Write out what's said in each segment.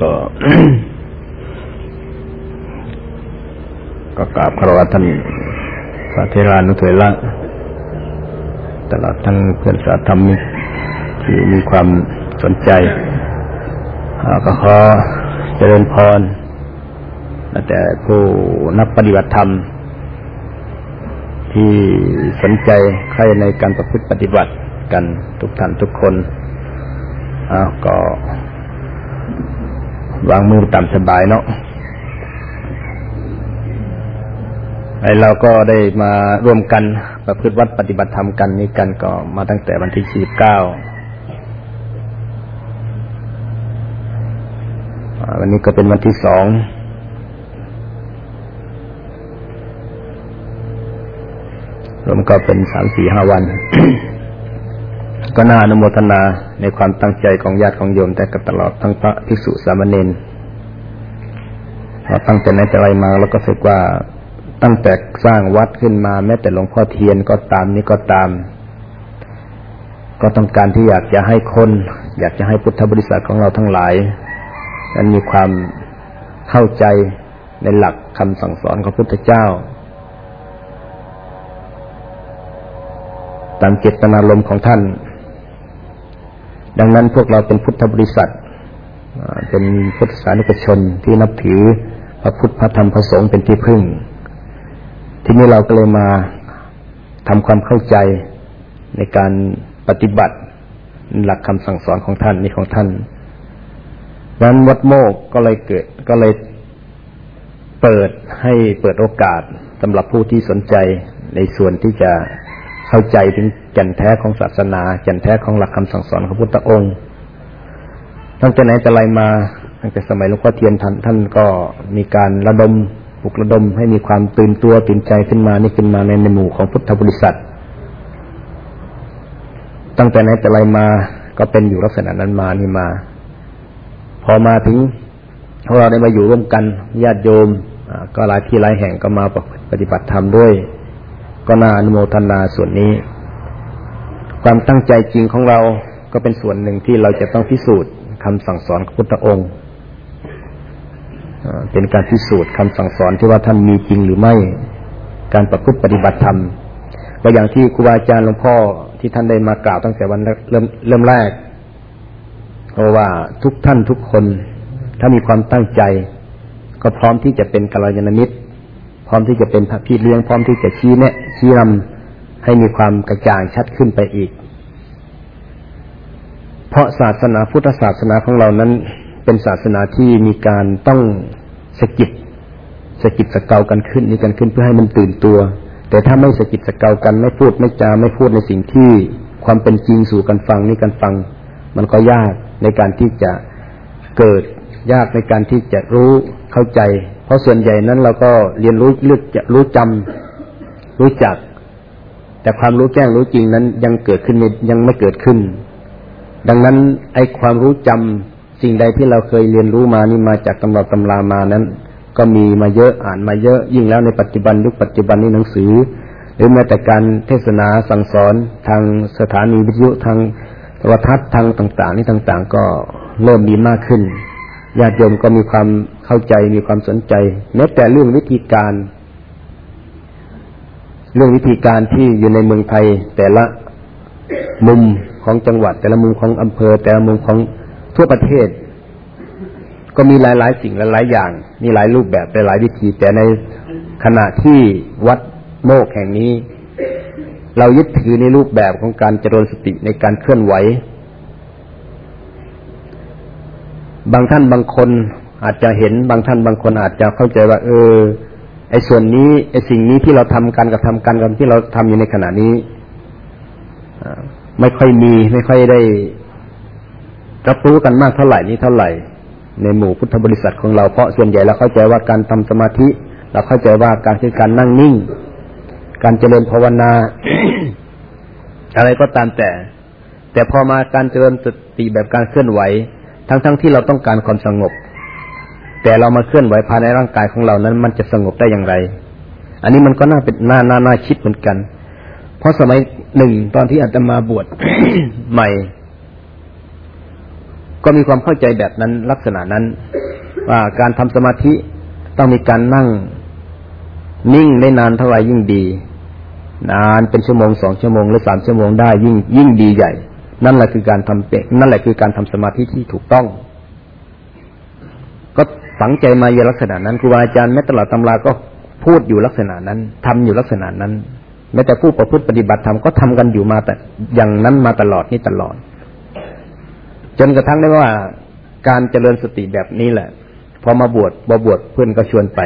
ก็ก็กราบคารวะท่านพระเทรานุเถระตลอดทั้งเพื่อนสาธรรมิกที่มีความสนใจก็ขอเจริญพรแต่ผู้นักปฏิบัติธรรม ที่สนใจใครในการประพฤติปฏิบัติกันทุกท่านทุกคนก็ วางมือตามสบายเนาะไอเราก็ได้มาร่วมกันประพฤติวัดปฏิบัติธรรมกันนี้กันก็มาตั้งแต่วันที่สี่เก้าวันนี้ก็เป็นวันที่สองรวมก็เป็นสามสี่ห้าวัน ก็น่าอนุโมทนาในความตั้งใจของญาติของโยมแต่กับตลอดทั้งพระภิกษุสามเณรเราตั้งแต่ไหนแต่ไรมาแล้วก็สึกว่าตั้งแต่สร้างวัดขึ้นมาแม้แต่หลวงพ่อเทียนก็ตามนี้ก็ตาม ก็ต้องการที่อยากจะให้คน อยากจะให้พุทธบริษัทของเราทั้งหลายนั้นมีความเข้าใจในหลักคำสั่งสอนของพุทธเจ้า ตามเจตนารมณ์ของท่าน ดังนั้นพวกเราเป็นพุทธบริษัทเป็นพุทธศาสนิกชนที่นับถือพระพุทธพระธรรมพระสงฆ์เป็นที่พึ่ง ที่นี้เราก็เลยมาทำความเข้าใจในการปฏิบัติหลักคำสั่งสอนของท่านนี้ของท่านนั้นวัดโมกก็เลยเกิดก็เลยเปิดให้เปิดโอกาสสำหรับผู้ที่สนใจในส่วนที่จะ เข้าใจถึงแก่นแท้ของศาสนาแก่นแท้ของหลักคำสั่งสอนของพุทธองค์ตั้งแต่ไหนแต่ไรมาตั้งแต่สมัยหลวงพ่อเทียนท่านท่านก็มีการระดมปลุกระดมให้มีความตื่นตัวตื่นใจขึ้นมานี่ขึ้นมาในในหมู่ของพุทธบริษัท ตั้งแต่ไหนแต่ไรมาก็เป็นอยู่ลักษณะนั้นมานี่มา พอมาถึงพวกเราได้มาอยู่ร่วมกันญาติโยมก็หลายที่หลายแห่งก็มาปฏิบัติธรรมด้วย ก็น่าอนุโมทนาส่วนนี้ ความตั้งใจจริงของเราก็เป็นส่วนหนึ่งที่เราจะต้องพิสูจน์คำสั่งสอนของพุทธองค์เป็นการพิสูจน์คำสั่งสอนที่ว่าท่านมีจริงหรือไม่ การประพฤติปฏิบัติธรรมก็อย่างที่ครูบาอาจารย์หลวงพ่อที่ท่านได้มากล่าวตั้งแต่วันเริ่มเริ่มแรกเพราะว่าทุกท่านทุกคน ถ้ามีความตั้งใจ ก็พร้อมที่จะเป็นกัลยาณมิตร พร้อมที่จะเป็นพระพี่เลี้ยงพร้อมที่จะชี้แนะชี้นำให้มีความกระจ่างชัดขึ้นไปอีก เพราะศาสนาพุทธศาสนาของเรานั้น เป็นศาสนาที่มีการต้องสกิดสกิดสเกากันขึ้นนี่กันขึ้นเพื่อให้มันตื่นตัว แต่ถ้าไม่สกิดสเกากันไม่พูดไม่จาไม่พูดในสิ่งที่ความเป็นจริงสู่กันฟังนี่กันฟัง มันก็ยากในการที่จะเกิดยากในการที่จะรู้เข้าใจ เพราะส่วนใหญ่นั้นเราก็เรียนรู้เลือกจะรู้จำรู้จัก แต่ความรู้แจ้งรู้จริงนั้นยังเกิดขึ้นยังไม่เกิดขึ้น ดังนั้นไอ้ความรู้จำสิ่งใดที่เราเคยเรียนรู้มานี่มาจากตำราตำรามานั้น ก็มีมาเยอะอ่านมาเยอะยิ่งแล้วในปัจจุบันยุคปัจจุบันนี้หนังสือ หรือแม้แต่การเทศนาสั่งสอนทางสถานีวิทยุทางโทรทัศน์ทางต่าง ๆ นี่ต่าง ๆ ก็เริ่มมีมากขึ้น ญาติโยมก็มีความเข้าใจมีความสนใจแม้แต่เรื่องวิธีการ เรื่องวิธีการที่อยู่ในเมืองไทย แต่ละมุมของจังหวัด แต่ละมุมของอำเภอ แต่ละมุมของทั่วประเทศ ก็มีหลาย ๆ สิ่งหลายๆอย่าง มีหลายรูปแบบหลายวิธี แต่ในขณะที่วัดโมกแห่งนี้ เรายึดถือในรูปแบบของการเจริญสติในการเคลื่อนไหว บางท่านบางคนอาจจะเห็นบางท่านบางคนอาจจะเข้าใจว่า เออ ไอ้ส่วนนี้ไอ้สิ่งนี้ที่เราทำกันกับทำกันกับที่เราทำอยู่ในขณะนี้ไม่ค่อยมีไม่ค่อยได้รับรู้กันมากเท่าไหร่นี้เท่าไหร่ ในหมู่พุทธบริษัทของเราเพราะส่วนใหญ่เราเข้าใจว่าการทำสมาธิ เราเข้าใจว่าการคือการนั่งนิ่ง การเจริญภาวนา อะไรก็ตามแต่ แต่พอมาการเจริญสติแบบการเคลื่อนไหว ทั้งๆทที่เราต้องการความสงบ แต่เรามาเคลื่อนไหวภายในร่างกายของเรานั้น มันจะสงบได้อย่างไร อันนี้มันก็น่าเป็นน่าน่าน่าคิดเหมือนกัน เพราะสมัยหนึ่งตอนที่อาตมาบวชใหม่ ก็มีความเข้าใจแบบนั้นลักษณะนั้น ว่าการทำสมาธิต้องมีการนั่ง นิ่งได้นานเท่าไหร่ยิ่งดี นานเป็นชั่วโมงสองชั่วโมงหรือสามชั่วโมงได้ยิ่งยิ่งดีใหญ่ นั่นแหละคือการทำเป็นนั่นแหละคือการทำสมาธิที่ถูกต้อง ก็ฝังใจมาอย่าลักษณะนั้นครูบาอาจารย์แม้ตลอดตำราก็พูดอยู่ลักษณะนั้นทำอยู่ลักษณะนั้นแม้แต่ผู้ประพฤติปฏิบัติธรรมก็ทำกันอยู่มาแต่อย่างนั้นมาตลอดนี่ตลอด จนกระทั่งได้ว่าการเจริญสติแบบนี้แหละ พอมาบวชบวบวชเพื่อนก็ชวนไป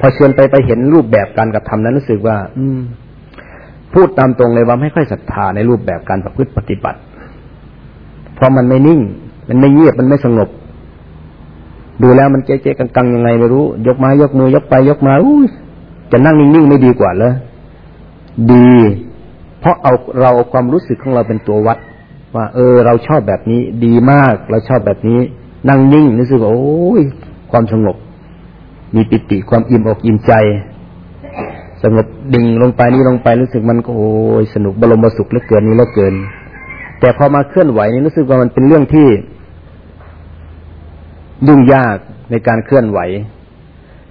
พอชวนไปไปเห็นรูปแบบการกระทำนั้นรู้สึกว่า อืม พูดตามตรงเลยว่าไม่ค่อยศรัทธาในรูปแบบการประพฤติปฏิบัติ เพราะมันไม่นิ่ง มันไม่เงียบมันไม่สงบ ดูแล้วมันเจ๊ๆกังๆยังไงไม่รู้ ยกไม้ยกมือยกไปยกมาอู้จะนั่งนิ่งๆไม่ดีกว่าเลยดี เพราะเอาเราเอาความรู้สึกของเราเป็นตัววัด ว่า เออ เราชอบแบบนี้ ดีมาก เราชอบแบบนี้ นั่งนิ่งรู้สึกว่าโอ้ยความสงบ มีปิติความอิ่มอกอิ่มใจ สงบดิ่งลงไปนี่ลงไปรู้สึกมันก็โอ้ยสนุกบรมสุขเหลือเกินนี้เหลือเกิน แต่พอมาเคลื่อนไหวนี่รู้สึกว่ามันเป็นเรื่องที่ ยุ่งยากในการเคลื่อนไหว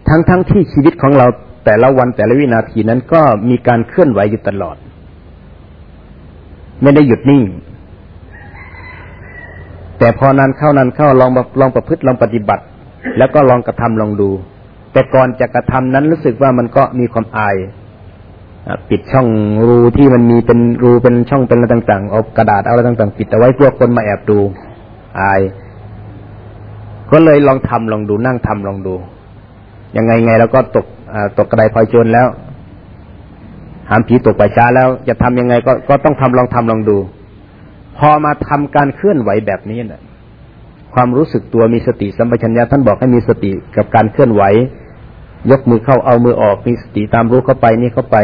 ทั้งๆทที่ชีวิตของเราแต่ละวันแต่ละวินาทีนั้นก็มีการเคลื่อนไหวอยู่ตลอด ไม่ได้หยุดนิ่ง แต่พอนานเข้านานเข้าลองลองประพฤติลองปฏิบัติ แล้วก็ลองกระทำลองดู แต่ก่อนจะกระทำนั้นรู้สึกว่ามันก็มีความอายปิดช่องรูที่มันมีเป็นรูเป็นช่องเป็นอะไรต่างๆเอากระดาษเอาอะไรต่าง ๆ ปิดเอาไว้เพื่อคนมาแอบดู อาย ก็เลยลองทำลองดูนั่งทำลองดูยังไงไงแล้วก็ตกตกกระไดพลอยโจรแล้วหามผีตกไปช้าแล้ว จะทำยังไงก็ก็ต้องทำลองทำลองดู พอมาทำการเคลื่อนไหวแบบนี้นะ่ะความรู้สึกตัวมีสติสัมปชัญญะท่านบอกให้มีสติกับการเคลื่อนไหว ยกมือเข้าเอามือออกมีสติตามรู้เข้าไปนี่เข้าไป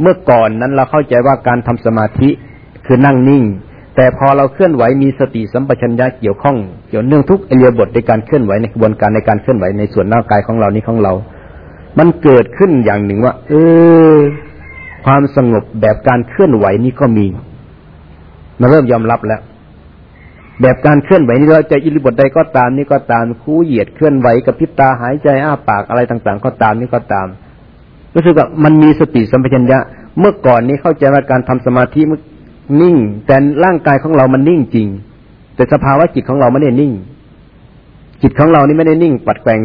เมื่อก่อนนั้นเราเข้าใจว่าการทำสมาธิคือนั่งนิ่ง แต่พอเราเคลื่อนไหวมีสติสัมปชัญญะเกี่ยวข้องเกี่ยวเนื่องทุกเอเรียบทในการเคลื่อนไหวในกระบวนการในการเคลื่อนไหวในส่วนร่างกายของเรานี้ของเรา มันเกิดขึ้นอย่างหนึ่งว่า เออ ความสงบแบบการเคลื่อนไหวนี้ก็มีมาเริ่มยอมรับแล้ว แบบการเคลื่อนไหวนี้เราจะอิริบทใดก็ตามนี่ก็ตามคู่เหยียดเคลื่อนไหวกับพิบตาหายใจอ้าปากอะไรต่างๆ ก็ตามนี่ก็ตาม รู้สึกว่ามันมีสติสัมปชัญญะ เมื่อก่อนนี้เข้าใจว่าการทำสมาธิมันนิ่ง แต่ร่างกายของเรามันนิ่งจริง แต่สภาวะจิตของเราไม่ได้นิ่ง จิตของเรานี่ไม่ได้นิ่ง ปัดแกว่ง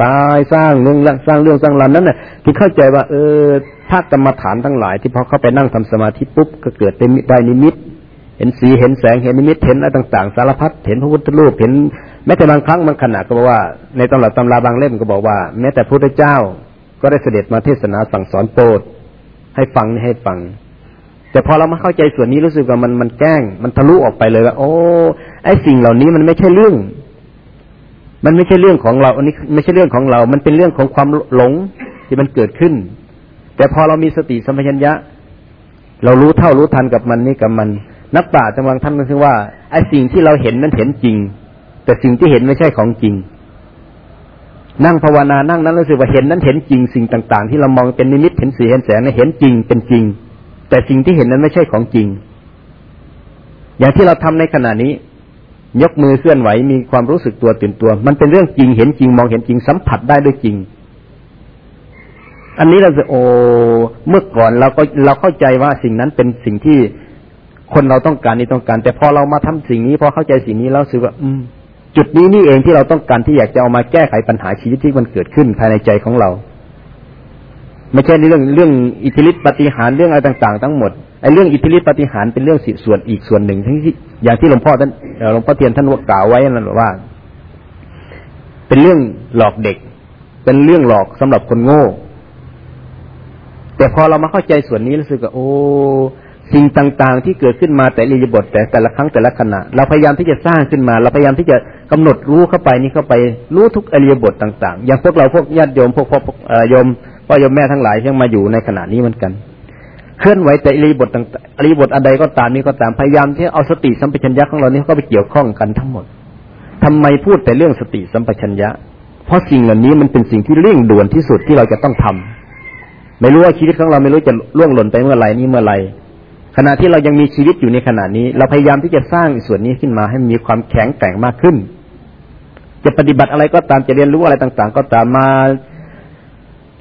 ปสร้างเรื่องสร้างเรื่องสร้างราวนั้นน่ะที่เข้าใจว่า เออภากรรมฐานทั้งหลายที่พอเข้าไปนั่งทำสมาธิปุ๊บก็เกิดเป็นได้นิมิต เห็นสีเห็นแสงเห็นนิมิตเห็นอะไรต่างๆ สารพัดเห็นพระพุทธรูปเห็นแม้แต่บางครั้งบางขณะก็บอกว่าในตำราตำราบางเล่มก็บอกว่า แม้แต่พระพุทธเจ้าก็ได้เสด็จมาเทศนาสั่งสอนโปรดให้ฟังให้ฟัง แต่พอเรามาเข้าใจส่วนนี้รู้สึกว่ามันมันแก้ง มันทะลุออกไปเลยว่าโอ้ไอสิ่งเหล่านี้มันไม่ใช่เรื่อง มันไม่ใช่เรื่องของเรา อันนี้ไม่ใช่เรื่องของเรา มันเป็นเรื่องของความหลงที่มันเกิดขึ้น แต่พอเรามีสติสัมปชัญญะ เรารู้เท่ารู้ทันกับมันนี่กับมัน นักปราชญ์จำลังท่านก็คือว่าไอ้สิ่งที่เราเห็นนั้นเห็นจริง แต่สิ่งที่เห็นไม่ใช่ของจริง นั่งภาวนานั่งนั้นรู้สึกว่าเห็นนั้นเห็นจริง สิ่งต่าง ๆ ที่เรามองเป็นนิมิตเห็นสีเห็นแสงนั้นเห็นจริงเป็นจริง แต่สิ่งที่เห็นนั้นไม่ใช่ของจริง อย่างที่เราทำในขณะนี้ ยกมือเคลื่อนไหวมีความรู้สึกตัวตื่นตัว มันเป็นเรื่องจริงเห็นจริง มองเห็นจริงสัมผัสได้ด้วยจริงอันนี้เราจะโอเมื่อก่อนเราก็เราเข้าใจว่าสิ่งนั้นเป็นสิ่งที่ คนเราต้องการนี่ต้องการ แต่พอเรามาทำสิ่งนี้พอเข้าใจสิ่งนี้แล้วสึกว่า อืม จุดนี้นี่เองที่เราต้องการที่อยากจะเอามาแก้ไขปัญหาชีวิตที่มันเกิดขึ้นภายในใจของเรา ไม่ใช่ในเรื่องเรื่องอิทธิฤทธิปฏิหารเรื่องอะไรต่าง ๆ ทั้งหมดไอ้เรื่องอิทธิฤทธิปฏิหารเป็นเรื่องสิส่วนอีกส่วนหนึ่งทั้งที่อย่างที่หลวงพ่อท่านหลวงพ่อเทียนท่านกล่าวไว้นั่นว่า เป็นเรื่องหลอกเด็ก เป็นเรื่องหลอกสำหรับคนโง่ แต่พอเรามาเข้าใจส่วนนี้รู้สึกว่าโอ้ สิ่งต่างๆ ที่เกิดขึ้นมาแต่ลีบทแต่แต่ละครั้งแต่ละขณะ เราพยายามที่จะสร้างขึ้นมา เราพยายามที่จะกำหนดรู้เข้าไปนี่เข้าไปรู้ทุกอริยบทต่าง ๆ อย่างพวกเราพวกญาติโยมพวกพ่อโยมพ่อโยมแม่ทั้งหลายยังมาอยู่ในขณะนี้เหมือนกัน เคลื่อนไหวแต่อริบทต่างอริบทอะไรก็ตามนี้ก็ตามพยายามที่เอาสติสัมปชัญญะของเรานี้ก็ไปเกี่ยวข้องกันทั้งหมดทำไมพูดแต่เรื่องสติสัมปชัญญะ เพราะสิ่งเหล่านี้มันเป็นสิ่งที่เร่งด่วนที่สุดที่เราจะต้องทำไม่รู้ว่าชีวิตของเราไม่รู้จะล่วงหล่นไปเมื่อไหร่นี่เมื่อไหร่ ขณะที่เรายังมีชีวิตอยู่ในขณะนี้ เราพยายามที่จะสร้างส่วนนี้ขึ้นมาให้มีความแข็งแกร่งมากขึ้น จะปฏิบัติอะไรก็ตามจะเรียนรู้อะไรต่าง ๆ ก็ตามมา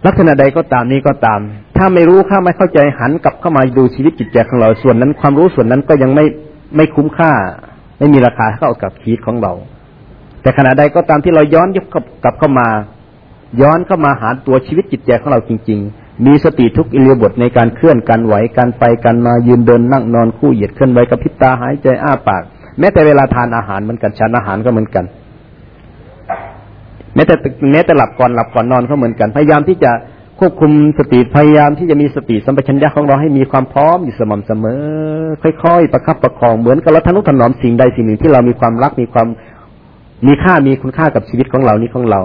ลักษณะใดก็ตามนี้ก็ตาม ถ้าไม่รู้ข้าไม่เข้าใจหันกลับเข้ามาดูชีวิตจิตใจของเราส่วนนั้น ความรู้ส่วนนั้นก็ยังไม่ไม่คุ้มค่า ไม่มีราคาเท่ากับชีวิตของเรา แต่ขณะใดก็ตามที่เราย้อนยุบกลับเข้ามา ย้อนเข้ามาหาตัวชีวิตจิตใจของเราจริง ๆ มีสติทุกอิเลียบทในการเคลื่อนการไหวการไปการมายืนเดินนั่งนอนคู่เหยียดเคลื่อนไหวกับพิบตาหายใจอ้าปาก แม้แต่เวลาทานอาหารเหมือนกันฉันอาหารก็เหมือนกัน แม้แต่แม้แต่หลับก่อนหลับก่อนนอนก็เหมือนกัน พยายามที่จะควบคุมสติพยายามที่จะมีสติสัมปชัญญะของเราให้มีความพร้อมอยู่สม่ำเสมอ ค่อยๆ ประคับประคองเหมือนกับเราทนุถนอมสิ่งใดสิ่งหนึ่งที่เรามีความรักมีความมีค่ามีคุณค่ากับชีวิตของเรานี้ของเรา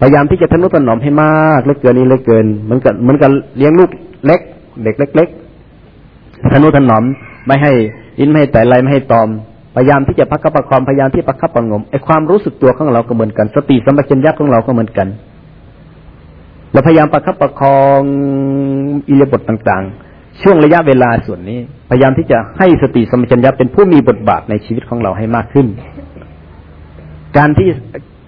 พยายามที่จะทนุถนอมให้มากเล็กเกินนี้เล็กเกินเหมือนกับเหมือนกับเลี้ยงลูกเล็ก เด็กเล็กๆทนุถนอมไม่ให้อินไม่ให้แต่ไรไม่ให้ตอมพยายามที่จะพักกับประคองพยายามที่ประคับประงมไอ้ความรู้สึกตัวของเราก็เหมือนกัน สติสัมปชัญญะของเราก็เหมือนกันเราพยายามประคับประคองอิริยาบถต่าง ๆ ช่วงระยะเวลาส่วนนี้ พยายามที่จะให้สติสัมปชัญญะเป็นผู้มีบทบาทในชีวิตของเราให้มากขึ้น การที่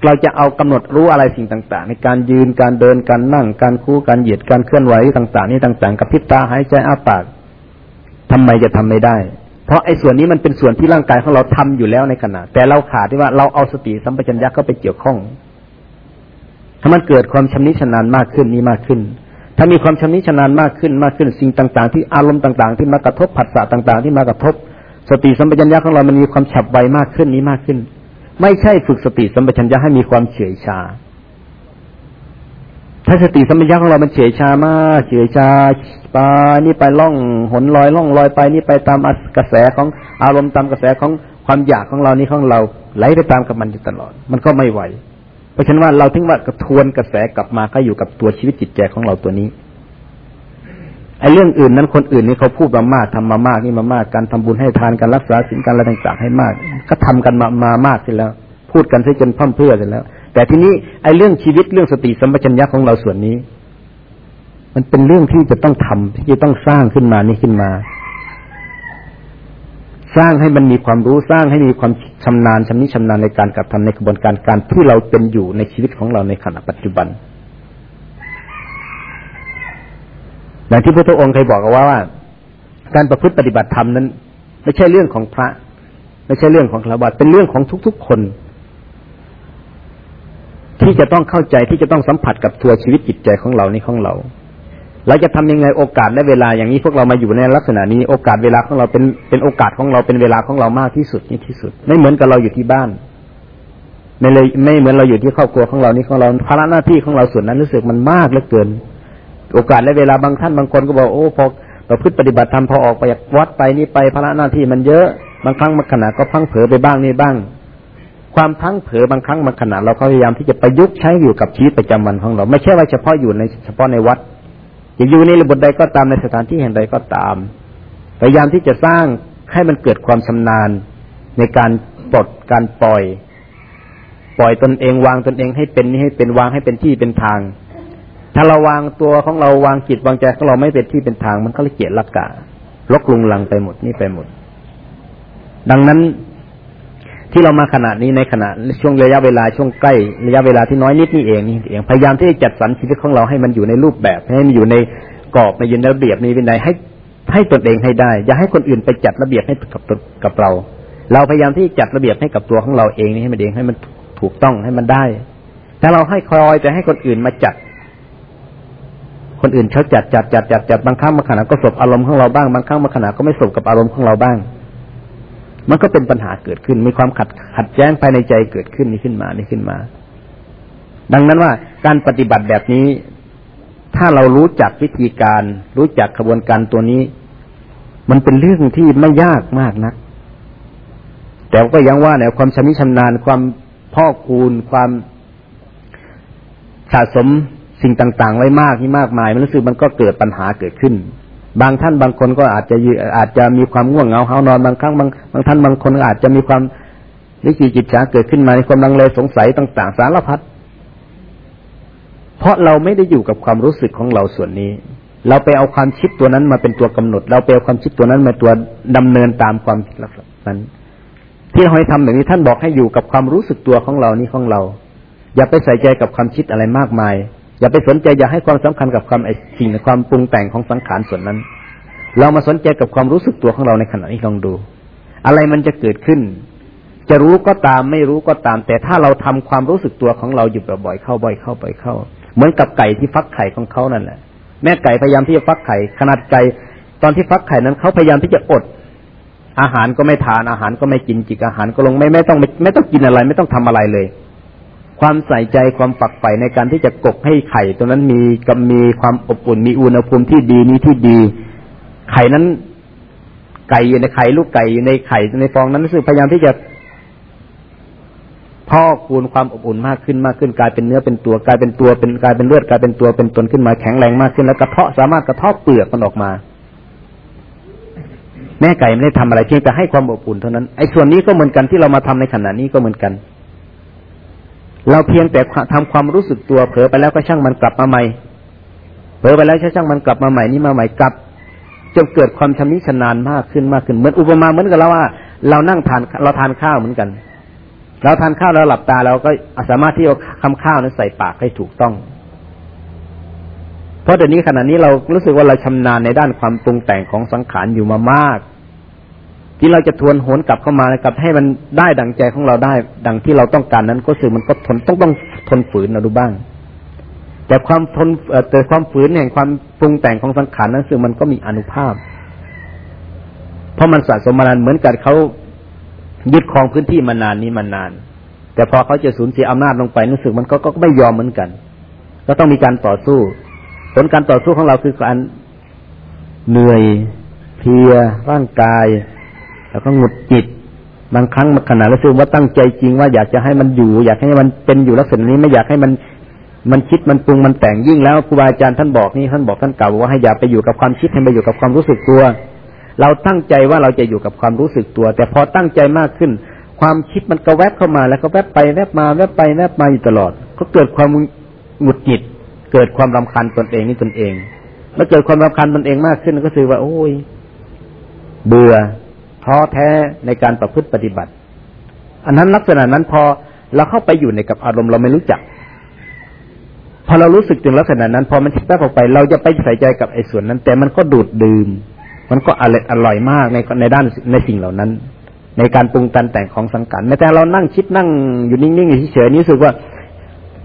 เราจะเอากำหนดรู้อะไรสิ่งต่าง ๆ ในการยืนการเดินการนั่ง การคู่การเหยียดการเคลื่อนไหวต่าง ๆ นี่ต่าง ๆ กับพิษตาหายใจอ้าปากทำไมจะทำไม่ได้ เพราะไอ้ส่วนนี้มันเป็นส่วนที่ร่างกายของเราทำอยู่แล้วในขณะ แต่เราขาดที่ว่าเราเอาสติสัมปชัญญะเข้าไปเกี่ยวข้อง ถ้ามันเกิดความชำนิชำนาญมากขึ้นนี่มากขึ้น ถ้ามีความชำนิชำนาญมากขึ้นมากขึ้นสิ่งต่าง ๆ ที่อารมณ์ต่าง ๆ ที่มากระทบผัสสะต่าง ๆ ที่มากระทบ สติสัมปชัญญะของเรามันมีความฉับไวมากขึ้นนี้มากขึ้น ไม่ใช่ฝึกสติสัมปชัญญะให้มีความเฉยชา ถ้าสติสัมปชัญญะของเรามันเฉยชามากเฉยชาไปนี่ไปล่องหนลอยล่องลอยไปนี่ไปตามกระแสของอารมณ์ตามกระแสของความอยากของเรานี่ของเราไหลไปตามกับมันอยู่ตลอด มันก็ไม่ไหว เพราะฉะนั้นว่าเราถึงว่ากระทวนกระแสกลับมาก็อยู่กับตัวชีวิตจิตใจของเราตัวนี้ ไอ้เรื่องอื่นนั้นคนอื่นนี่เขาพูดมามากทำมามากนี่มามากการทำบุญให้ทานการรักษาสิ่งการอะไรต่างๆให้มาก ก็ทำกันมามามากเสร็จแล้ว พูดกันซะจนพ่อมเพื่อเสร็จแล้ว แต่ทีนี้ไอ้เรื่องชีวิตเรื่องสติสัมปชัญญะของเราส่วนนี้ มันเป็นเรื่องที่จะต้องทำที่จะต้องสร้างขึ้นมานี่ขึ้นมา สร้างให้มันมีความรู้สร้างให้มีความชำนาญชำนิชำนาญในการกระทำในกระบวนการการที่เราเป็นอยู่ในชีวิตของเราในขณะปัจจุบัน อย่างที่พระองค์เคยบอกเอาว่าว่า การประพฤติปฏิบัติธรรมนั้น ไม่ใช่เรื่องของพระ ไม่ใช่เรื่องของคราวาเป็นเรื่องของทุกๆคน ที่จะต้องเข้าใจที่จะต้องสัมผัสกับทัวชีวิตจิตใจของเรานี่ของเราเราจะทำยังไงโอกาสและเวลาอย่างนี้พวกเรามาอยู่ในลักษณะนี้โอกาสเวลาของเราเป็นเป็นโอกาสของเราเป็นเวลาของเรามากที่สุดนี่ที่สุด ไม่เหมือนกับเราอยู่ที่บ้านไม่เลยไม่เหมือนเราอยู่ที่ครอบครัวของเรานี่ของเราภาระหน้าที่ของเราส่วนนั้นรู้สึกมันมากเหลือเกิน โอกาสและเวลาบางท่านบางคนก็บอกโอ้พอประพฤติปฏิบัติธรรมพอออกไปจากวัดไปนี่ไปภาระหน้าที่มันเยอะบางครั้งบางขณะก็พังเผลอไปบ้างนี่บ้าง ความพังเผลอบางครั้งบางขณะเราพยายามที่จะประยุกต์ใช้อยู่กับชีวิตประจำวันของเรา ไม่ใช่ว่าเฉพาะอยู่ในเฉพาะในวัดจะอยู่ในระบบใดก็ตามในสถานที่แห่งใดก็ตาม พยายามที่จะสร้างให้มันเกิดความชำนาญในการปลดการปล่อย ปล่อยตนเองวางตนเองให้เป็นนี่ให้เป็นวางให้เป็นที่เป็นทาง ถ้าเราวางตัวของเราวางจิตวางใจของเราไม่เป็นที่เป็นทางมันก็เลยเกียดลักกะลกลุงลังไปหมดนี่ไปหมด ดังนั้นที่เรามาขณะนี้ในขณะช่วงระยะเวลาช่วงใกล้ระยะเวลาที่น้อยนิดนี่เองนี่เองพยายามที่จะจัดสรรชีวิตของเราให้มันอยู่ในรูปแบบ ให้มันอยู่ในกรอบในยืนระเบียบในวินัยให้ให้ตนเองให้ได้ อย่าให้คนอื่นไปจัดระเบียบให้กับกับเรา เราพยายามที่จัดระเบียบให้กับตัวของเราเองนี่ให้มันเองให้มันถูกต้องให้มันได้ถ้าเราให้คอยแต่ให้คนอื่นมาจัด คนอื่นเขาจัดจัดจัดจัดจัดบางครั้งบางขณะก็สบอารมณ์ของเราบ้างบางครั้งบางขณะก็ไม่สบกับอารมณ์ของเราบ้าง มันก็เป็นปัญหาเกิดขึ้น มีความขัดขัดแย้งภายในใจเกิดขึ้นนี่ขึ้นมานี่ขึ้นมา ดังนั้นว่าการปฏิบัติแบบนี้ ถ้าเรารู้จักวิธีการ รู้จักกระบวนการตัวนี้ มันเป็นเรื่องที่ไม่ยากมากนัก แต่ก็ยังว่าเนี่ยความชำนิชำนาญความพ่อคูณความสะสม สิ่งต่างๆ ไว้มากที่มากมาย มันรู้สึกมันก็เกิดปัญหาเกิดขึ้น บางท่านบางคนก็อาจจะอาจจะมีความง่วงเหงาเฮานอนบางครั้งบางบางท่านบางคนอาจจะมีความนิจิจิตฉาเกิดขึ้นมาในความลังเลสงสัยต่าง ๆ สารพัดเพราะเราไม่ได้อยู่กับความรู้สึกของเราส่วนนี้ เราไปเอาความคิดตัวนั้นมาเป็นตัวกำหนด เราไปเอาความคิดตัวนั้นมาตัวดำเนินตามความคิดนั้น ที่เราให้ทำแบบนี้ท่านบอกให้อยู่กับความรู้สึกตัวของเรานี่ของเรา อย่าไปใส่ใจกับความคิดอะไรมากมาย อย่าไปสนใจอย่าให้ความสำคัญกับความไอสิ่งความปรุงแต่งของสังขารส่วนนั้น เรามาสนใจกับความรู้สึกตัวของเราในขณะนี้ลองดู อะไรมันจะเกิดขึ้น จะรู้ก็ตามไม่รู้ก็ตาม แต่ถ้าเราทำความรู้สึกตัวของเราอยู่บ่อยๆเข้าบ่อยเข้าบ่อยเข้า เหมือนกับไก่ที่ฟักไข่ของเขานั่นแหละแม่ไก่พยายามที่จะฟักไข่ขนาดไก่ตอนที่ฟักไข่นั้นเขาพยายามที่จะอด อาหารก็ไม่ทานอาหารก็ไม่กินจิกอาหารก็ลงไม่ไม่ต้องไม่ไม่ต้องกินอะไร ไม่ต้องทำอะไรเลย ความใส่ใจความฝักใฝ่ในการที่จะกบให้ไข่ตัวนั้นมีกำมีความอบอุ่นมีอุณหภูมิที่ดีนี้ที่ดี ไข่นั้น ไก่อยู่ในไข่ลูกไก่อยู่ในไข่ในฟองนั้นคือพยายามที่จะพ่อคูณความอบอุ่นมากขึ้นมากขึ้นกลายเป็นเนื้อเป็นตัวกลายเป็นตัวเป็นกลายเป็นเลือดกลายเป็นตัวเป็นตนขึ้นมาแข็งแรงมากขึ้นแล้วกระเทาะสามารถกระเทาะเปลือกมันออกมา แม่ไก่ไม่ได้ทำอะไรเพียงแต่ให้ความอบอุ่นเท่านั้นไอ้ส่วนนี้ก็เหมือนกันที่เรามาทำในขณะนี้ก็เหมือนกัน เราเพียงแต่ทำความรู้สึกตัวเผลอไปแล้วก็ช่างมันกลับมาใหม่เผลอไปแล้วช่างมันกลับมาใหม่นี่มาใหม่กลับจนเกิดความชำนิชำนาญมากขึ้นมากขึ้นเหมือนอุปมาเหมือนกับเราว่า เรานั่งทานเราทานข้าวเหมือนกัน เราทานข้าวแล้วหลับตาเราก็สามารถที่จะคำข้าวนั้นใส่ปากให้ถูกต้อง เพราะเดี๋ยวนี้ขณะนี้เรารู้สึกว่าเราชำนาญในด้านความปรุงแต่งของสังขารอยู่มามาก ที่เราจะทวนโหนกลับเข้ามากับ ให้มันได้ดังใจของเราได้ ดังที่เราต้องการนั้น ก็คือมันก็ทนต้องต้องทนฝืนเราดูบ้าง แต่ความทนแต่ความฝืนแห่งความปรุงแต่งของสังขารนั้นคือมันก็มีอนุภาพ เพราะมันสะสมมานานเหมือนกับเขายึดครองพื้นที่มานานนี้มานาน แต่พอเขาจะสูญเสียอำนาจลงไปรู้สึกมันก็ก็ไม่ยอมเหมือนกันก็ต้องมีการต่อสู้ ผลการต่อสู้ของเราคือการเหนื่อยเพียร่างกาย แล้วก็หงุดจิตบางครั้งมาขนาดรู้สึกว่าตั้งใจจริงว่าอยากจะให้มันอยู่ อยากให้มันเป็นอยู่ลักษณะนี้ไม่อยากให้มันมันคิดมันปรุงมันแต่งยิ่งแล้วครูบาอาจารย์ท่านบอกนี่ท่านบอกท่านกล่าวว่าให้อย่าไปอยู่กับความคิดให้ไปอยู่กับความรู้สึกตัว เราตั้งใจว่าเราจะอยู่กับความรู้สึกตัว แต่พอตั้งใจมากขึ้น ความคิดมันก็แวบเข้ามาแล้วก็แวบไปแวบมาแวบไปแวบมาอยู่ตลอด ก็เกิดความหงุดหงิด เกิดความรำคาญตนเองนี่ตนเองเมื่อเกิดความรำคาญตนเองมากขึ้นก็คือว่า โอ้ย เบื่อ ท้อแท้ในการประพฤติปฏิบัติ อันนั้นลักษณะนั้นพอเราเข้าไปอยู่ในกับอารมณ์เราไม่รู้จัก พอเรารู้สึกถึงลักษณะนั้น พอมันทิดแป๊บออกไป เราจะไปใส่ใจกับไอ้ส่วนนั้น แต่มันก็ดูดดื่ม มันก็อร่อยอร่อยมากในในด้านในสิ่งเหล่านั้น ในการปรุงแต่งแต่งของสังกัดแม้แต่เรานั่งคิดนั่งอยู่นิ่งๆเฉยๆนี้รู้สึกว่า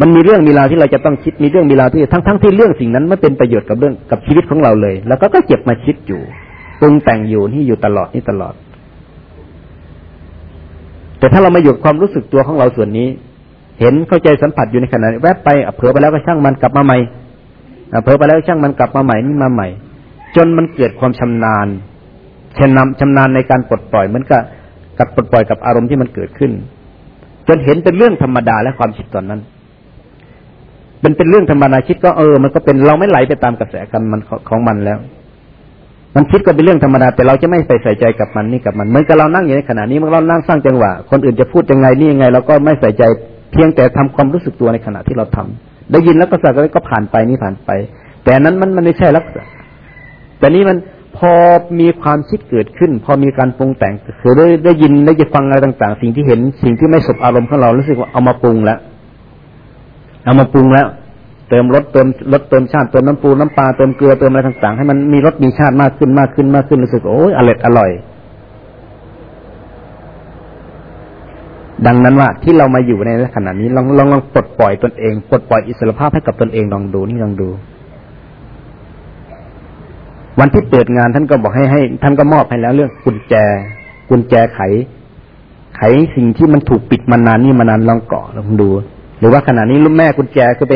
มันมีเรื่องมีราวที่เราจะต้องคิดมีเรื่องมีราวที่ทั้งทั้งที่เรื่องสิ่งนั้นไม่เป็นประโยชน์กับเรื่องกับชีวิตของเราเลย แล้วก็ก็เก็บมาคิดอยู่ ปรุงแต่งอยู่ที่อยู่ตลอดนี่ตลอด แต่ถ้าเรามาอยู่ความรู้สึกตัวของเราส่วนนี้ เห็นเข้าใจสัมผัสอยู่ในขณะแวบไปเผลอไปแล้วก็ช่างมันกลับมาใหม่เผลอไปแล้วช่างมันกลับมาใหม่นี่มาใหม่ จนมันเกิดความชำนาญชำนาญชำนาญในการปลดปล่อยเหมือนกับกับปลดปล่อยกับอารมณ์ที่มันเกิดขึ้น จนเห็นเป็นเรื่องธรรมดาและความคิดตอนนั้นเป็นเป็นเรื่องธรรมดาคิดก็เออ มันก็เป็นเราไม่ไหลไปตามกระแสกันมันของมันแล้ว มันคิดก็เป็นเรื่องธรรมดาแต่เราจะไม่ไปใส่ใจกับมันนี่กับมันเหมือนกับเรานั่งอยู่ในขณะนี้เมื่อเรานั่งสร้างจังหวะ คนอื่นจะพูดยังไงนี่ยังไงเราก็ไม่ใส่ใจเพียงแต่ทำความรู้สึกตัวในขณะที่เราทำได้ยินแล้วก็สักก็ผ่านไปนี่ผ่านไป แต่นั้นมันมันไม่ใช่ลักษณะแต่นี้มันพอมีความคิดเกิดขึ้น พอมีการปรุงแต่งคือได้ได้ยินได้ยินฟังอะไรต่าง ๆ สิ่งที่เห็นสิ่งที่ไม่สบอารมณ์ของเรารู้สึกว่าเอามาปรุงแล้วเอามาปรุงแล้ว เติมรสเติมรสเติมชาติเติมน้ำปูน้ำปลาเติมเกลือเติมอะไรต่างๆ ให้มันมีรสมีชาติมากขึ้นมากขึ้นมากขึ้นรู้สึกโอ้ยอร่อยอร่อย ดังนั้นว่าที่เรามาอยู่ในขณะนี้ลองลองลองปลดปล่อยตนเองปลดปล่อยอิสรภาพให้กับตนเองลองดูนี่ลองดู วันที่เปิดงานท่านก็บอกให้ให้ ท่านก็มอบให้แล้วเรื่องกุญแจ กุญแจไข ไขสิ่งที่มันถูกปิดมานานนี่มานานลองเกาะลองดู หรือว่าขณะนี้ลูกแม่กุญแจก็ไป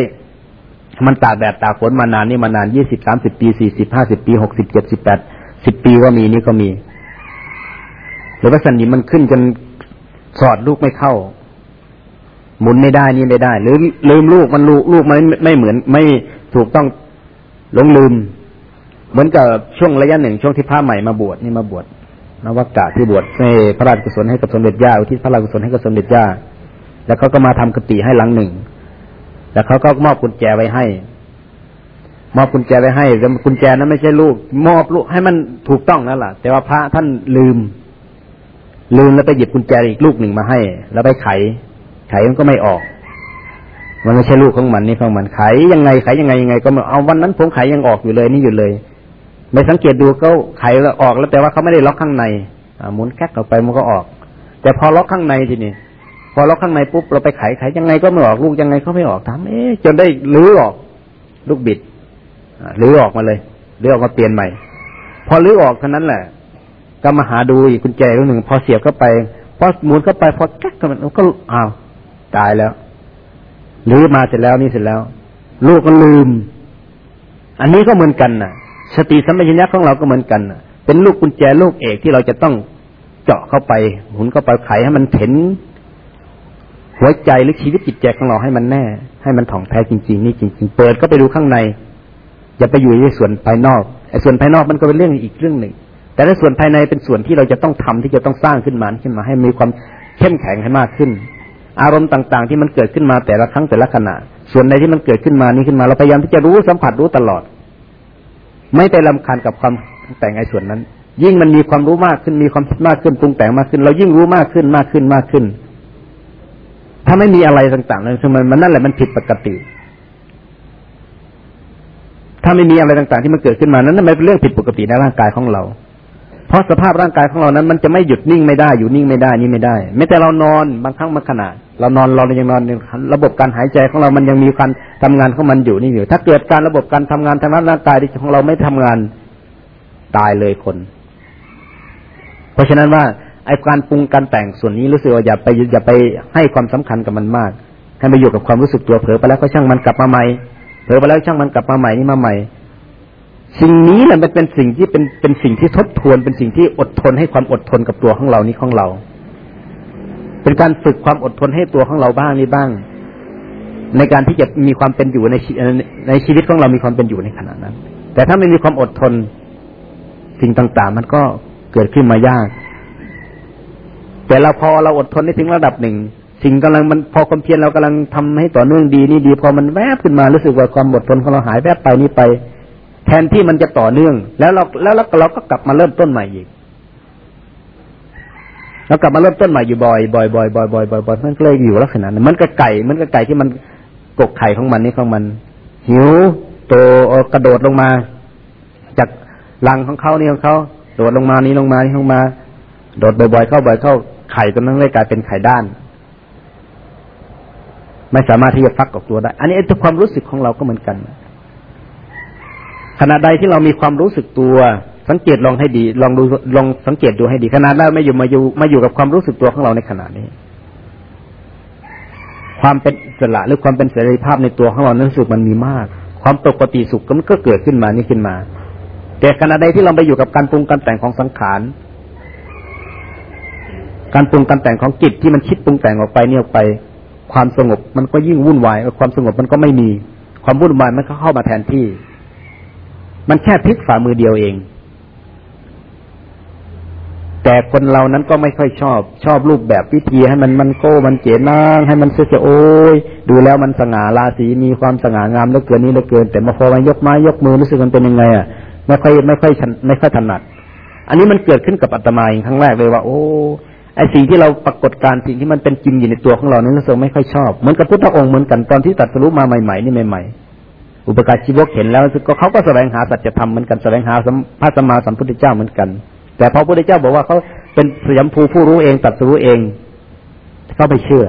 มันตากแดดตากฝนมานานนี่มานานยี่สิบสามสิบปีสี่สิบห้าสิบปีหกสิบเจ็ดสิบแปดสิบปีก็มีนี่ก็มี หรือว่าสนิมมันขึ้นจนสอดลูกไม่เข้า หมุนไม่ได้นี่ไม่ได้ หรือลืมลูกมันลูกลูกมันไม่เหมือน ไม่ถูกต้องหลงลืม เหมือนกับช่วงระยะหนึ่งช่วงที่พระใหม่มาบวชนี่มาบวชนวักกะที่บวชให้พระราชกุศลให้กับสมเด็จย่าอุทิศพระราชกุศลให้กับสมเด็จย่าแล้วเขาก็มาทำกติให้หลังหนึ่ง แล้วเขาก็มอบกุญแจไว้ให้ มอบกุญแจไปให้แต่กุญแจนั้นไม่ใช่ลูก มอบลูกให้มันถูกต้องนั่นแหละแต่ว่าพระท่านลืม ลืมแล้วไปหยิบกุญแจอีกลูกหนึ่งมาให้ แล้วไปไข ไขมันก็ไม่ออก มันไม่ใช่ลูกของมันนี่ของมันไขยังไงไขยังไงยังไง ก็เอาวันนั้นผมไขยังออกอยู่เลยนี่อยู่เลยไม่สังเกตดูก็ไขแล้วออกแล้วแต่ว่าเขาไม่ได้ล็อกข้างในหมุนแก๊กออกไปมันก็ออก แต่พอล็อกข้างในทีนี้ พอล็อกข้างในปุ๊บเราไปไขไขยังไงก็ไม่ออกลูกยังไงก็ไม่ออกทำเอ๊ะจนได้ลื้อออก ลูกบิดลื้อออกมาเลยลื้อออกมาเปลี่ยนใหม่ พอลื้อออกเท่านั้นแหละก็มาหาดูอีกกุญแจลูกหนึ่งพอเสียบเข้าไปพอหมุนเข้าไปพอแก๊กมันก็อ้าวตายแล้วลื้อมาเสร็จแล้วนี่เสร็จแล้ว ลูกก็ลืม อันนี้ก็เหมือนกันน่ะ สติสัมปชัญญะของเราก็เหมือนกันน่ะ เป็นลูกกุญแจลูกเอกที่เราจะต้องเจาะเข้าไป หมุนเข้าไปไขให้มันเห็น หัวใจหรือชีวิตจิตใจของเราให้มันแน่ ให้มันถ่องแท้จริง ๆ นี่จริง ๆ เปิดก็ไปดูข้างใน อย่าไปอยู่ในส่วนภายนอกไอ้ส่วนภายนอกมันก็เป็นเรื่องอีกเรื่องหนึ่ง แต่ถ้าส่วนภายในเป็นส่วนที่เราจะต้องทำที่จะต้องสร้างขึ้นมาขึ้นมา ให้มีความเข้มแข็งให้มากขึ้น อารมณ์ต่างๆ ที่มันเกิดขึ้นมาแต่ละครั้งแต่ละขณะ ส่วนในที่มันเกิดขึ้นมานี้ขึ้นมา เราพยายามที่จะรู้สัมผัสรู้ตลอด ไม่ไปลำคาญกับความแต่งไอ้ส่วนนั้น ยิ่งมันมีความรู้มากขึ้นมีความคิดมากขึ้นปรุงแต่งมากขึ้น เรายิ่งรู้มากขึ้นมากขึ้นมากขึ้น ถ้าไม่มีอะไรต่างๆเลยคือมันมันนั่นแหละมันผิดปกติ ถ้าไม่มีอะไรต่างๆ ที่มันเกิดขึ้นมานั้นนั่นเป็นเรื่องผิดปกติในร่างกายของเรา เพราะสภาพร่างกายของเรานั้น มันจะไม่หยุดนิ่งไม่ได้อยู่นิ่งไม่ได้นี่ไม่ได้แม้แต่เรานอนบางครั้งบางขณะเรานอนเรายังนอนระบบการหายใจของเรามันยังมีการทำงานของมันอยู่นี่อยู่ ถ้าเกิดการระบบการทำงานทางร่างกายของเราไม่ทำงานตายเลยคน เพราะฉะนั้นว่า ไอ้การปรุงการแต่งส่วนนี้รู้สึกว่าอย่าไปอย่าไปให้ความสำคัญกับมันมากให้ไปอยู่กับความรู้สึกตัวเผลอไปแล้วก็ช่างมันกลับมาใหม่เผลอไปแล้วช่างมันกลับมาใหม่นี่มาใหม่ สิ่งนี้แหละมันเป็นสิ่งที่เป็นเป็นสิ่งที่ทบทวนเป็นสิ่งที่อดทนให้ความอดทนกับตัวของเรานี้ของเรา เป็นการฝึกความอดทนให้ตัวของเราบ้างนี่บ้าง ในการที่จะมีความเป็นอยู่ในในชีวิตของเรามีความเป็นอยู่ในขณะนั้น แต่ถ้าไม่มีความอดทนสิ่งต่างๆ มันก็เกิดขึ้นมายาก แต่เราพอเราอดทนได้ถึงระดับหนึ่ง สิ่งกำลังมันพอความเพียรเรากำลังทำให้ต่อเนื่องดีนี่ดี พอมันแวบขึ้นมารู้สึกว่าความอดทนของเราหายแวบไปนี่ไป แทนที่มันจะต่อเนื่อง แล้วเราแล้วเราก็กลับมาเริ่มต้นใหม่อีกแล้วกลับมาเริ่มต้นใหม่อยู่บ่อยบ่อยบ่อยบ่อยบ่อยบ่อยบ่อยมันก็เลยอยู่ลักษณะนั้นมันก็ไก่มันก็ไก่ที่มันกกไข่ของมันนี่ของมัน หิวโตกระโดดลงมา จากรังของเขานี่ของเขาโดดลงมานี้ลงมานี่ลงมา โดดบ่อยๆเข้าบ่อยเข้า ไข่ตัวนั้นเลยกลายเป็นไข่ด้าน ไม่สามารถที่จะฟักออกตัวได้ อันนี้ทุกความรู้สึกของเราก็เหมือนกัน ขณะใดที่เรามีความรู้สึกตัว สังเกตลองให้ดี ลองดูลองสังเกตดูให้ดีขณะนั้นไม่อยู่มาอยู่มาอยู่กับความรู้สึกตัวของเราในขณะนี้ ความเป็นสละหรือความเป็นเสรีภาพในตัวของเรานั้นสุขมันมีมาก ความปกติสุขก็เกิดขึ้นมานี่ขึ้นมา แต่ขณะใดที่เราไปอยู่กับการปรุงการแต่งของสังขาร การปรุงการแต่งของจิตที่มันคิดปรุงแต่งออกไปเนี่ยออกไป ความสงบมันก็ยิ่งวุ่นวายความสงบมันก็ไม่มี ความวุ่นวายมันก็เข้ามาแทนที่ มันแค่พลิกฝ่ามือเดียวเอง แต่คนเรานั้นก็ไม่ค่อยชอบ ชอบรูปแบบวิธีให้มันมันโก้มันเจ๋นางให้มันเสียโอ้ยดูแล้วมันสง่าราศีมีความสง่างามเหลือเกินนี้เหลือเกิน แต่มาพอมายกไม้ยกมือรู้สึกมันเป็นยังไงอะไม่ค่อยไม่ค่อยไม่ค่อยถนัด อันนี้มันเกิดขึ้นกับอาตมาเองครั้งแรกเลยว่า โอ้ ไอ้สิ่งที่เราปรากฏการสิ่งที่มันเป็นจริงอยู่ในตัวของเรานั้นเราไม่ค่อยชอบเหมือนกับพุทธองค์เหมือนกันตอนที่ตัดสรุปมาใหม่ๆนี่ใหม่ๆอุปการชีวกเห็นแล้วก็เขาก็แสวงหาสัจธรรมเหมือนกันแสวงหาพระสัมมาสัมพุทธเจ้าเหมือนกัน แต่พอพระพุทธเจ้าบอกว่าเขาเป็นสยามภูผู้รู้เองตัดสรู้เองเขาไม่เชื่อ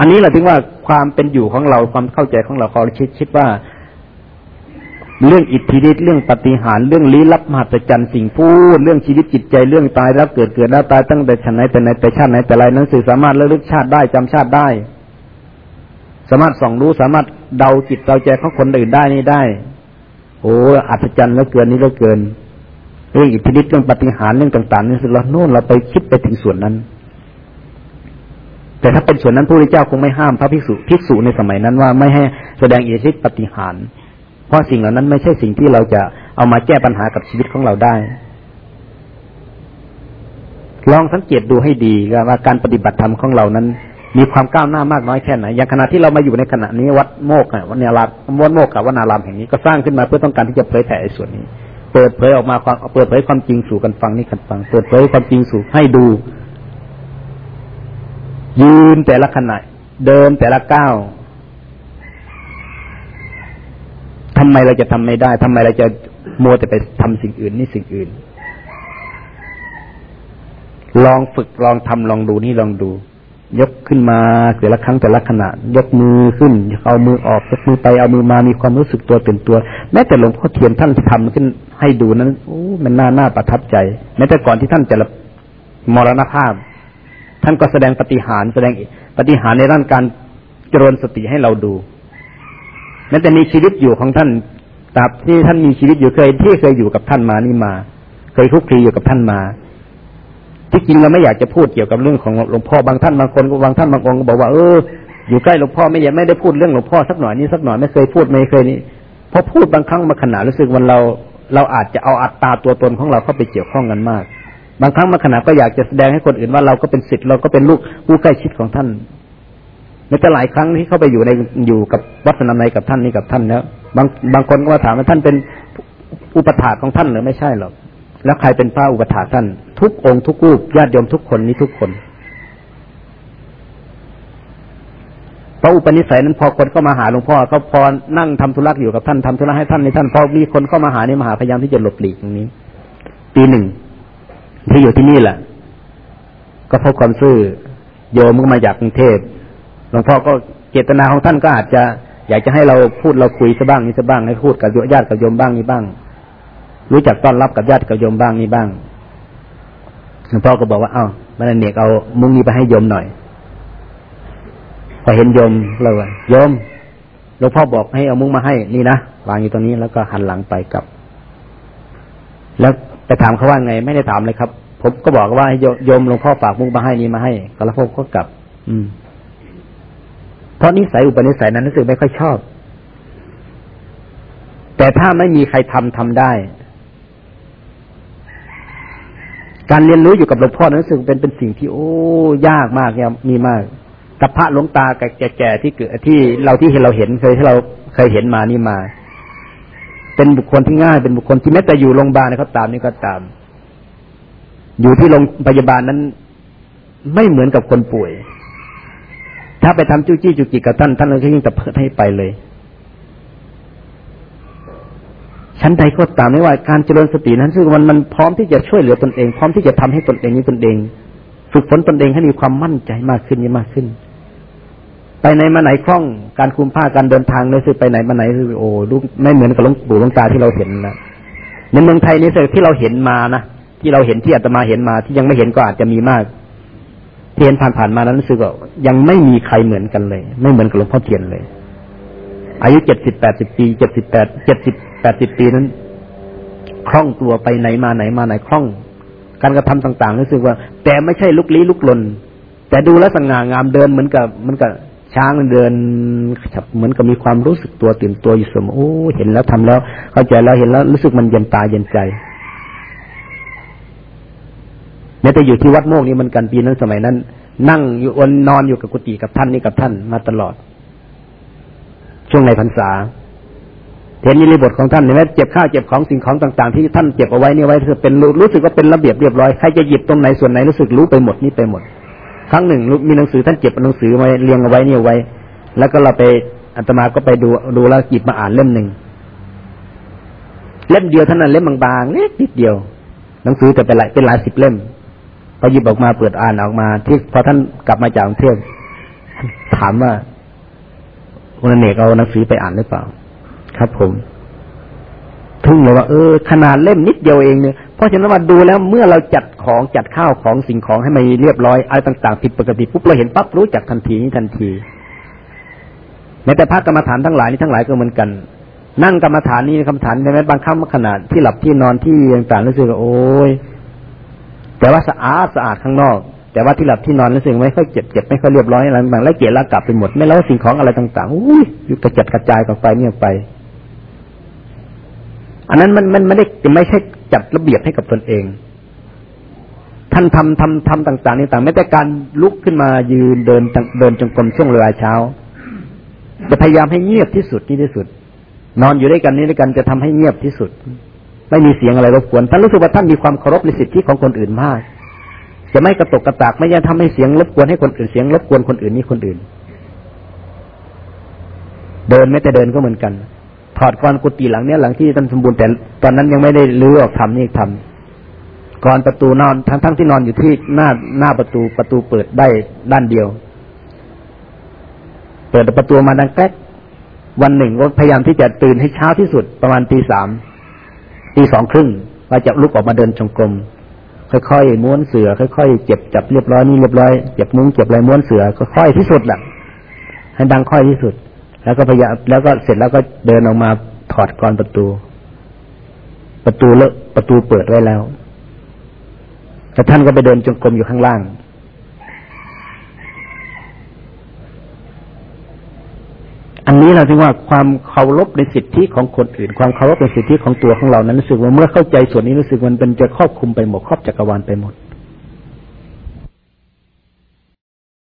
อันนี้แหละถึงว่าความเป็นอยู่ของเราความเข้าใจของเราเขาคิดคิดว่า เรื่องอิทธิฤทธิ์เรื่องปฏิหารเรื่องลี้ลับมหัศจรรย์สิ่งพูดเรื่องชีวิตจิตใจเรื่องตายแล้วเกิดเกิดแล้วตายตั้งแต่ชาติไหนแต่ไหนแต่ชาติไหนแต่ไรนั้นสื่อสามารถระลึกชาติได้จำชาติได้ สามารถส่องรู้สามารถเดาจิตเดาใจของคนอื่นได้นี่ได้โอ้อัศจรรย์แล้วเกินนี้แล้วเกิน เรื่องอิทธิฤทธิ์เรื่องปฏิหารเรื่องต่างๆนี่สุดเราโน่นเราไปคิดไปถึงส่วนนั้น แต่ถ้าเป็นส่วนนั้นพระพุทธเจ้าคงไม่ห้ามพระภิกษุภิกษุในสมัยนั้นว่าไม่ให้แสดงอิทธิฤทธิ์ปฏิหาร เพราะสิ่งเหล่านั้นไม่ใช่สิ่งที่เราจะเอามาแก้ปัญหากับชีวิตของเราได้ ลองสังเกตดูให้ดีว่าการปฏิบัติธรรมของเรานั้น มีความก้าวหน้ามากน้อยแค่ไหน อย่างขณะที่เรามาอยู่ในขณะนี้วัดโมกอะวัดเนรามวัดโมกกับวัดนารามแห่งนี้ก็สร้างขึ้นมาเพื่อต้องการที่จะเผยแผ่ส่วนนี้ เปิดเผยออกมาความเปิดเผยความจริงสู่กันฟังนี่กันฟัง เปิดเผยความจริงสู่ให้ดู ยืนแต่ละขณะเดินแต่ละก้าว ทำไมเราจะทำไม่ได้ทำไมเราจะมัวแต่ไปทำสิ่งอื่นนี่สิ่งอื่น ลองฝึกลองทำลองดูนี่ลองดู ยกขึ้นมาแต่ละครั้งแต่ละขณะ ยกมือขึ้นเอามือออกยกมือไปเอามือมามีความรู้สึกตัวตื่นตัว แม้แต่หลวงพ่อเทียนท่านทำขึ้นให้ดูนั้นโอ้มันน่าน่าประทับใจ แม้แต่ก่อนที่ท่านจะมรณภาพ ท่านก็แสดงปฏิหารแสดงปฏิหารในด้านการเจริญสติให้เราดู แม้แต่มีชีวิตอยู่ของท่านตราบที่ท่านมีชีวิตอยู่เคยที่เคยอยู่กับท่านมานี่มา เคยคุกคีอยู่กับท่านมา ที่จริงเราไม่อยากจะพูดเกี่ยวกับเรื่องของหลวงพ่อบางท่านบางคนบางท่านบางองค์ก็บอกว่าเอออยู่ใกล้หลวงพ่อไม่ยังไม่ได้พูดเรื่องหลวงพ่อสักหน่อยนี้สักหน่อยไม่เคยพูดไม่เคยนี่พอพูดบางครั้งมาขนาดรู้สึกวันเรา เราอาจจะเอาอัตตาตัวตนของเราเข้าไปเกี่ยวข้องกันมาก บางครั้งมาขนาดก็อยากจะแสดงให้คนอื่นว่าเราก็เป็นสิทธิ์เราก็เป็นลูกผู้ใกล้ชิดของท่าน แต่หลายครั้งที่เข้าไปอยู่ในอยู่กับวัดสนามในกับท่านนี่กับท่านแล้วบางบางคนก็มาถามว่าท่านเป็นอุปถาของท่านหรือไม่ใช่หรอกแล้วใครเป็นพระอุปถาท่าน ทุกองค์ทุกรูปญาติโยมทุกคนนี้ทุกคนเพราะอุปนิสัยนั้นพอคนเข้ามาหาหลวงพ่อเขาพอนั่งทำธุระอยู่กับท่านทำธุระให้ท่านในท่านพอมีคนเข้ามาหานี่มหาพยายามที่จะหลบหลีกตรงนี้ ปีหนึ่งที่อยู่ที่นี่แหละก็พบความซื่อโยมก็มาจากกรุงเทพ ลวงพ่อก็เจตนาของท่านก็อาจจะ อยากจะให้เราพูดเราคุยซะบ้างนี่ซะบ้างให้พูดกับญาติกับโยมบ้างนี่บ้าง รู้จักต้อนรับกับญาติกับโยมบ้างนี่บ้างหลวงพ่อก็บอกว่าเอ้ามันเนกเอามุ้งนี้ไปให้โยมหน่อยพอเห็นโยมเราโยมหลวงพ่อบอกให้เอามุ้งมาให้นี่นะวางอยู่ตรงนี้แล้วก็หันหลังไปกับ แล้วไปถามเขาว่าไง ไม่ได้ถามเลยครับ ผมก็บอกว่าโยมหลวงพ่อฝากมุ้งมาให้นี่มาให้ก็แล้วพวกก็กลับ อืม ราะนิสัยอุปนิสัยนั้นรู้สึกไม่ค่อยชอบ แต่ถ้าไม่มีใครทำทำได้ การเรียนรู้อยู่กับหลวงพ่อนั้นรู้สึกเป็นเป็นสิ่งที่ โอ้ยากมากเนี่ยมีมากกับพระหลวงตาแก่ๆที่เกิดที่เราที่เห็นเราเห็นเคยที่เราเคยเห็นมานี่มา เป็นบุคคลที่ง่ายเป็นบุคคลที่แม้แต่อยู่โรงพยาบาลเขาตามนี่ก็ตาม อยู่ที่โรงพยาบาลนั้น ไม่เหมือนกับคนป่วย ถ้าไปทำจู้จี้จุกจิกกับท่านท่านก็ยิ่งตะเพิดให้ไปเลยชั้นใดก็ตามไม่ว่าการเจริญสตินั้นซึ่งมันมันพร้อมที่จะช่วยเหลือตนเอง พร้อมที่จะทำให้ตนเองนี้ตนเอง ฝึกฝนตนเองให้มีความมั่นใจมากขึ้นยิ่งมากขึ้น ไปไหนมาไหนคล่องการคุมผ้าการเดินทางเลยคือไปไหนมาไหนคือโอ้ลูกไม่เหมือนกับหลวงปู่หลวงตาที่เราเห็นนะในเมืองไทยนี่สิที่เราเห็นมานะที่เราเห็นที่อาตมาเห็นมาที่ยังไม่เห็นก็อาจจะมีมาก เทียนผ่านๆมานั้นรู้สึกว่ายังไม่มีใครเหมือนกันเลย ไม่เหมือนกับหลวงพ่อเทียนเลย อายุเจ็ดสิบแปดสิบปีเจ็ดสิบแปดเจ็ดสิบแปดสิบปีนั้นคล่องตัวไปไหนมาไหนมาไหนคล่อง การกระทำต่างๆรู้สึกว่า แต่ไม่ใช่ลุกลี้ลุกลน แต่ดูแลสง่างามเดินเหมือนกับเหมือนกับช้างเดินเหมือนกับมีความรู้สึกตัวตื่นตัวอยู่เสมอโอ้เห็นแล้วทำแล้ว เข้าใจแล้วเห็นแล้วรู้สึกมันเย็นตาเย็นใจ แม้แต่อยู่ที่วัดโมกนี่มันกันปีนั้นสมัยนั้น นั่งอยู่อนนอนอยู่กับกุฏิกับท่านนี่กับท่านมาตลอด ช่วงในพรรษาเห็นยิริบทของท่านเห็นไหมเจ็บข้าวเจ็บของสิ่งของต่าง ๆ ที่ท่านเก็บเอาไว้นี่ไว้ถือเป็นรู้สึกว่าเป็นระเบียบเรียบร้อยใครจะหยิบตรงไหนส่วนไหนรู้สึกรู้ไปหมดนี่ไปหมด ครั้งหนึ่งมีหนังสือท่านเก็บหนังสือไว้เรียงเอาไว้นี่ไว้ แล้วก็เราไปอาตมาก็ไปดูดูแล้วหยิบมาอ่านเล่มหนึ่งเล่มเดียวเท่านั้นเล่มบางๆเล็กนิดเดียว หนังสือแต่เป็นหลายเป็นหลายสิบเล่ม พอหยิบออกมาเปิดอ่านออกมา ที่พอท่านกลับมาจากกรุงเทพถามว่าคุณเนกเอาหนังสือไปอ่านหรือเปล่า ครับผมทึ่งเลยว่าเออขนาดเล่มนิดเดียวเองเนี่ยเพราะฉะนั้นว่าดูแล้วเมื่อเราจัดของจัดข้าวของสิ่งของให้มันเรียบร้อยอะไรต่างๆผิดปกติปุ๊บเราเห็นปั๊บรู้จักทันทีนี้ทันทีแม้แต่พระกรรมฐานทั้งหลายนี่ทั้งหลายก็เหมือนกัน นั่งกรรมฐานนี่กรรมฐานใช่ไหมบางครั้งขนาดที่หลับที่นอนที่ต่างๆรู้สึกว่าโอ้ย แต่ว่าสะอาดสะอาดข้างนอก แต่ว่าที่หลับที่นอนรู้สึกไม่ค่อยเจ็บเจ็บไม่ค่อยเรียบร้อยอะไรต่างแล้วเกละกลับไปหมดไม่แล้วสิ่งของอะไรต่างๆอุ้ยอยู่กระจัดกระจายกันไปเนี่ยไป อันนั้นมันมันไม่ได้ไม่ใช่จัดระเบียบให้กับตนเองท่านทำทำทำต่างๆนี่ต่างแม้แต่การลุกขึ้นมายืนเดินเดินจงกรมช่วงเวลาเช้า จะพยายามให้เงียบที่สุดที่ที่สุด นอนอยู่ด้วยกันนี้ด้วยกันจะทำให้เงียบที่สุด ไม่มีเสียงอะไรรบกวนท่านรู้สึกว่าท่านมีความเคารพในสิทธิของคนอื่นมาก จะไม่กระตกกระตากไม่ยังทำให้เสียงรบกวนให้คนอื่นเสียงรบกวนคนอื่นนี่คนอื่น เดินไม่แต่เดินก็เหมือนกัน ถอดกรกุฏิหลังเนี้ยหลังที่ท่านสมบูรณ์แต่ตอนนั้นยังไม่ได้ลื้อออกทำนี่ทำก่อนประตูนอนทั้งทั้งที่นอนอยู่ที่หน้าหน้าประตูประตูเปิดได้ด้านเดียว เปิดประตูมาดังแก๊กวันหนึ่งก็พยายามที่จะตื่นให้เช้าที่สุดประมาณตีสาม ตีสองครึ่งว่าจะลุกออกมาเดินจงกรมค่อยๆม้วนเสือค่อยๆเจ็บจับเรียบร้อยนี่เรียบร้อยเจ็บมุ้งเจ็บอะไรม้วนเสือค่อยๆที่สุดแหละให้ดังค่อยที่สุด แล้วก็พยายามแล้วก็เสร็จแล้วก็เดินออกมาถอดกรประตู ประตูเลอะประตูเปิดไว้แล้วแต่ท่านก็ไปเดินจงกรมอยู่ข้างล่าง อันนี้เราถึงว่าความเคารพในสิทธิของคนอื่น ความเคารพในสิทธิของตัวของเรานั้นรู้สึกว่าเมื่อเข้าใจส่วนนี้รู้สึกมันเป็นจะครอบคุมไปหมดครอบจักรวาลไปหมด